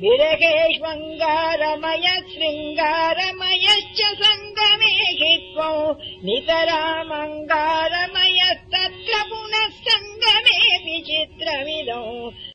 विरगेष्वङ्गारमय श्रृङ्गारमयश्च सङ्गमे त्वौ नितरामङ्गारमयस्तत्र पुनः सङ्गमे विचित्रविदौ